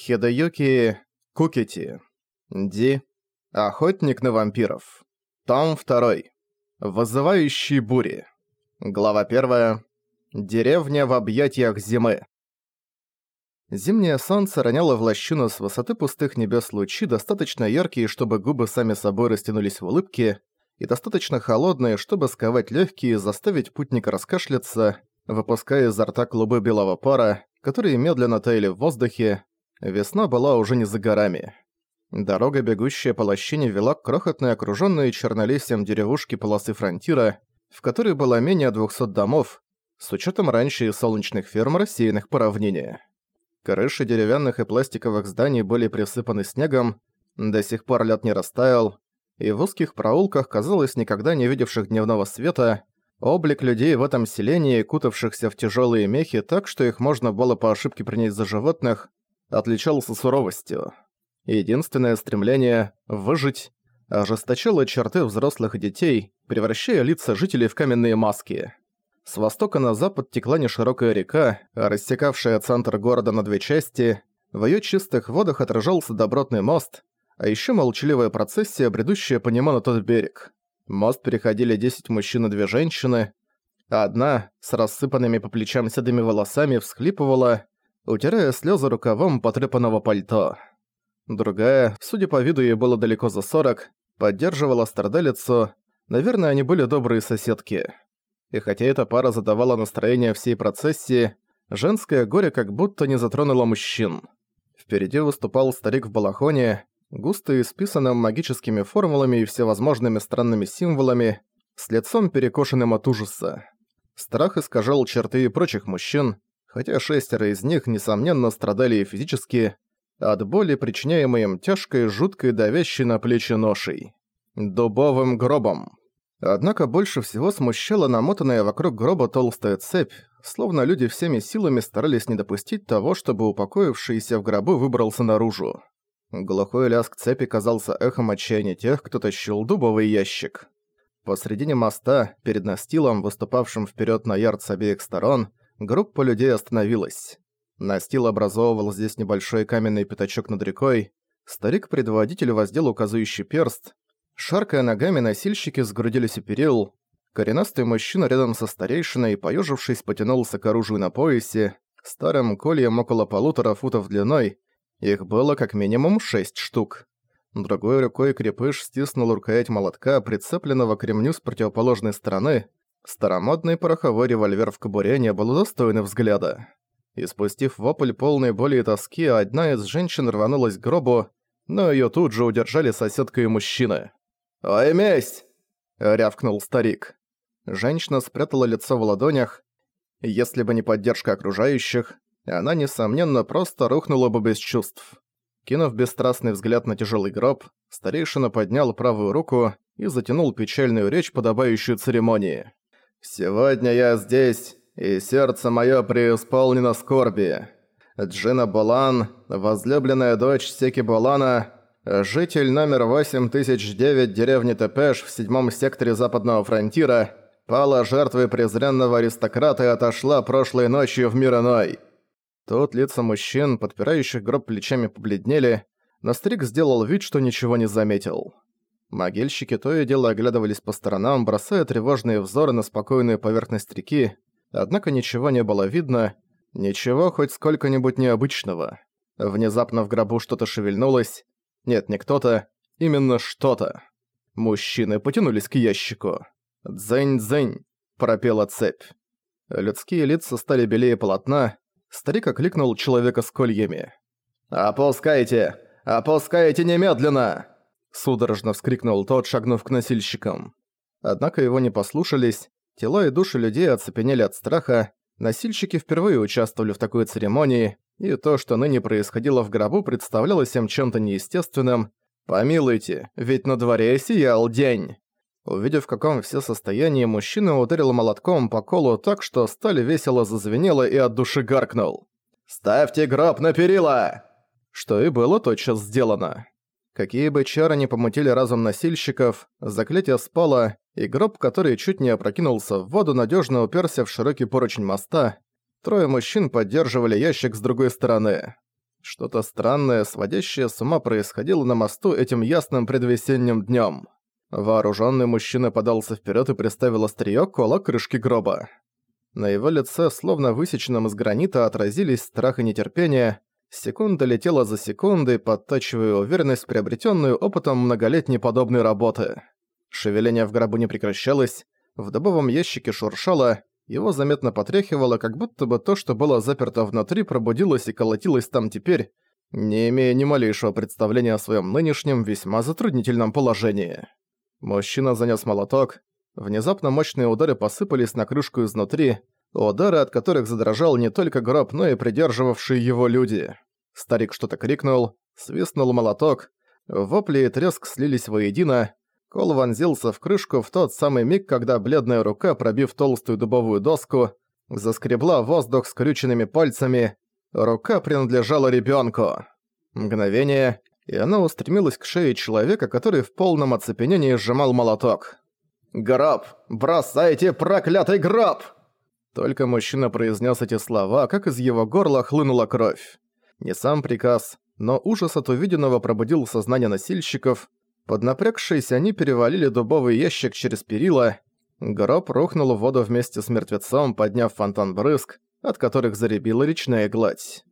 Хидеюки Кукити. Ди. Охотник на вампиров. Том 2. Вызывающие бури. Глава 1. Деревня в объятиях зимы. Зимнее солнце роняло в лощину с высоты пустых небес лучи, достаточно яркие, чтобы губы сами собой растянулись в улыбке, и достаточно холодные, чтобы сковать легкие и заставить путника раскашляться, выпуская изо рта клубы белого пара, которые медленно таяли в воздухе, Весна была уже не за горами. Дорога, бегущая по лощине, вела к крохотной окружённой чернолесьем деревушке полосы фронтира, в которой было менее 200 домов, с учетом раньше и солнечных ферм, рассеянных по равнине. Крыши деревянных и пластиковых зданий были присыпаны снегом, до сих пор лед не растаял, и в узких проулках, казалось, никогда не видевших дневного света, облик людей в этом селении, кутавшихся в тяжелые мехи так, что их можно было по ошибке принять за животных, отличался суровостью. Единственное стремление – выжить – ожесточило черты взрослых и детей, превращая лица жителей в каменные маски. С востока на запад текла неширокая река, рассекавшая центр города на две части, в её чистых водах отражался добротный мост, а ещё молчаливая процессия, бредущая по нему на тот берег. Мост переходили 10 мужчин и две женщины, одна, с рассыпанными по плечам седыми волосами, всхлипывала, утирая слезы рукавом потрепанного пальто. Другая, судя по виду ей было далеко за сорок, поддерживала страдалицу, наверное, они были добрые соседки. И хотя эта пара задавала настроение всей процессии, женское горе как будто не затронуло мужчин. Впереди выступал старик в балахоне, густо исписанным магическими формулами и всевозможными странными символами, с лицом перекошенным от ужаса. Страх искажал черты и прочих мужчин, хотя шестеро из них, несомненно, страдали и физически, от боли, причиняемой им тяжкой, жуткой, давящей на плечи ношей. Дубовым гробом. Однако больше всего смущала намотанная вокруг гроба толстая цепь, словно люди всеми силами старались не допустить того, чтобы упокоившийся в гробу выбрался наружу. Глухой лязг цепи казался эхом отчаяния тех, кто тащил дубовый ящик. Посредине моста, перед настилом, выступавшим вперед на ярд с обеих сторон, группа людей остановилась. Настил образовывал здесь небольшой каменный пятачок над рекой. Старик-предводитель воздел указывающий перст. Шаркая ногами, носильщики сгрудились у перил. Коренастый мужчина рядом со старейшиной, поёжившись, потянулся к оружию на поясе, старым кольем около полутора футов длиной. Их было как минимум шесть штук. Другой рукой крепыш стиснул рукоять молотка, прицепленного к ремню с противоположной стороны, Старомодный пороховой револьвер в кобуре не был достойным взгляда. И спустив вопль полной боли и тоски, одна из женщин рванулась к гробу, но её тут же удержали соседка и мужчина. «Ой, месть!» — рявкнул старик. Женщина спрятала лицо в ладонях. Если бы не поддержка окружающих, она, несомненно, просто рухнула бы без чувств. Кинув бесстрастный взгляд на тяжелый гроб, старейшина поднял правую руку и затянул печальную речь, подобающую церемонии. «Сегодня я здесь, и сердце мое преисполнено скорби. Джина Болан, возлюбленная дочь Секи Болана, житель номер 8009 деревни Тепеш в седьмом секторе западного фронтира, пала жертвой презренного аристократа и отошла прошлой ночью в мир иной». Тут лица мужчин, подпирающих гроб плечами, побледнели, но старик сделал вид, что ничего не заметил. Могильщики то и дело оглядывались по сторонам, бросая тревожные взоры на спокойную поверхность реки, однако ничего не было видно, ничего хоть сколько-нибудь необычного. Внезапно в гробу что-то шевельнулось. Нет, не кто-то, именно что-то. Мужчины потянулись к ящику. «Дзэнь-дзэнь!» – пропела цепь. Людские лица стали белее полотна. Старик окликнул человека с кольями. «Опускайте! Опускайте немедленно!» Судорожно вскрикнул тот, шагнув к носильщикам. Однако его не послушались, тела и души людей оцепенели от страха, носильщики впервые участвовали в такой церемонии, и то, что ныне происходило в гробу, представлялось им чем-то неестественным. «Помилуйте, ведь на дворе сиял день!» Увидев, в каком все состоянии, мужчина ударил молотком по колу так, что сталь весело зазвенела и от души гаркнул. «Ставьте гроб на перила!» Что и было тотчас сделано. Какие бы чары не помутили разум носильщиков, заклятие спало, и гроб, который чуть не опрокинулся в воду, надежно уперся в широкий поручень моста. Трое мужчин поддерживали ящик с другой стороны. Что-то странное, сводящее с ума происходило на мосту этим ясным предвесенним днем. Вооруженный мужчина подался вперед и приставил остриё к кулак крышки гроба. На его лице, словно высеченном из гранита, отразились страх и нетерпение. Секунда летела за секундой, подтачивая уверенность, приобретенную опытом многолетней подобной работы. Шевеление в гробу не прекращалось, в дубовом ящике шуршало, его заметно потряхивало, как будто бы то, что было заперто внутри, пробудилось и колотилось там теперь, не имея ни малейшего представления о своем нынешнем весьма затруднительном положении. Мужчина занес молоток. Внезапно мощные удары посыпались на крышку изнутри, удары, от которых задрожал не только гроб, но и придерживавшие его люди. Старик что-то крикнул, свистнул молоток, вопли и треск слились воедино, кол вонзился в крышку в тот самый миг, когда бледная рука, пробив толстую дубовую доску, заскребла воздух скрюченными пальцами. Рука принадлежала ребенку. Мгновение, и она устремилась к шее человека, который в полном оцепенении сжимал молоток. «Гроб! Бросайте проклятый гроб!» Только мужчина произнес эти слова, как из его горла хлынула кровь. Не сам приказ, но ужас от увиденного пробудил сознание носильщиков. Поднапрягшись, они перевалили дубовый ящик через перила. Гроб рухнул в воду вместе с мертвецом, подняв фонтан брызг, от которых заребила речная гладь.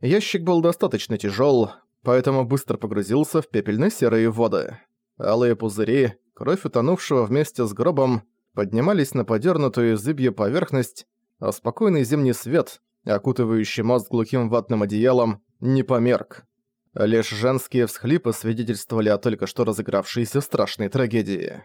Ящик был достаточно тяжел, поэтому быстро погрузился в пепельно-серые воды. Алые пузыри, кровь утонувшего вместе с гробом, поднимались на подернутую зыбью поверхность, а спокойный зимний свет, окутывающий мост глухим ватным одеялом, не померк. Лишь женские всхлипы свидетельствовали о только что разыгравшейся страшной трагедии.